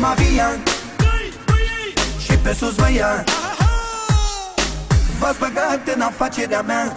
Mavian Și pe sus vă ia. V-ați băgat în afacerea mea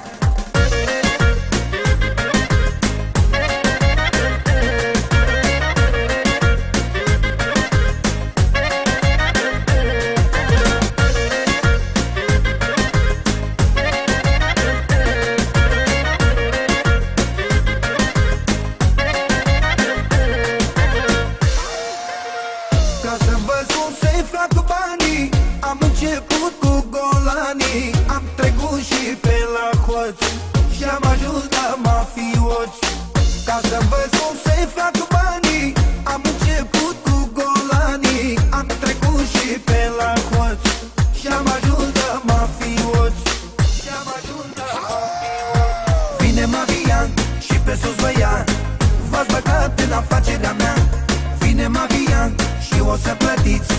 Ca să văd cum se fac banii. Am început cu golanii. Am trecut și pe la hoți Și am ajuns la mafioți. Ca să văd cum se fac banii. Am început să plătiți.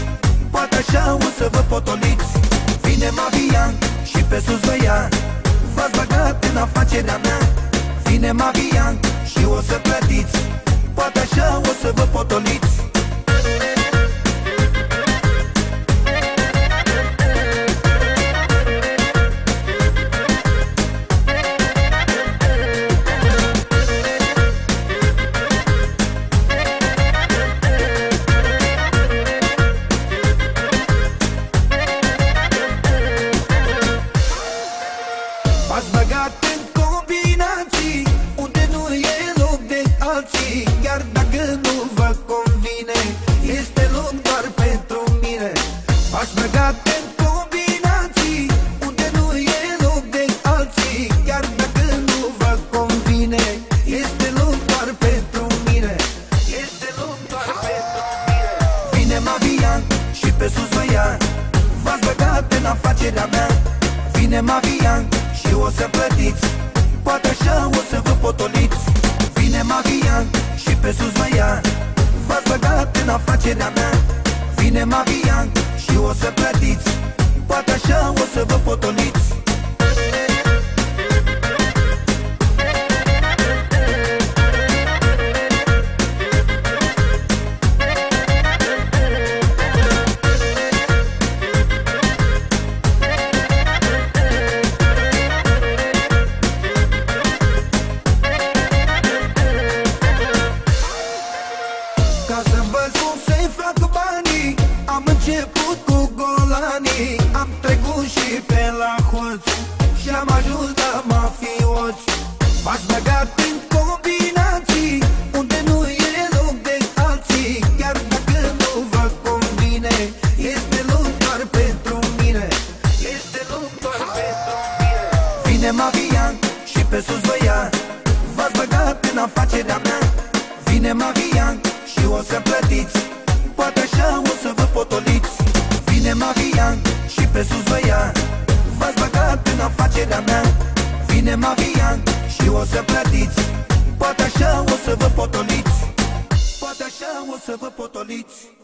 Poate așa o să vă potoliți. Vine Mavian și pe sus vă ia. V-ați băgat în afacerea mea. Vine Mavian și o să plătiți în afacerea mea. Vine Mavian și o să plătiți. Poate așa o să vă potoliți. Vine Mavian și pe sus vă ia. V-ați băgat în afacerea mea. Vine Mavian și o să plătiți. Poate așa o să vă potoliți Și am ajuns la mafioți M-ați băgat în combinații Unde nu e loc de alții. Chiar dacă nu vă convine Este loc doar pentru mine. Este loc doar pentru mine. Vine Mavian și pe sus vă ia. V-ați băgat în afacerea mea. Vine Mavian și o să plătiți. Poate așa o să vă potoliți. Vine Mavian și pe sus în afacerea mea. Vine Mavian și o să plătiți. Poate așa o să vă potoliți. Poate așa o să vă potoliți